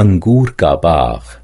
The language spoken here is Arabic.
अंगूर का बाग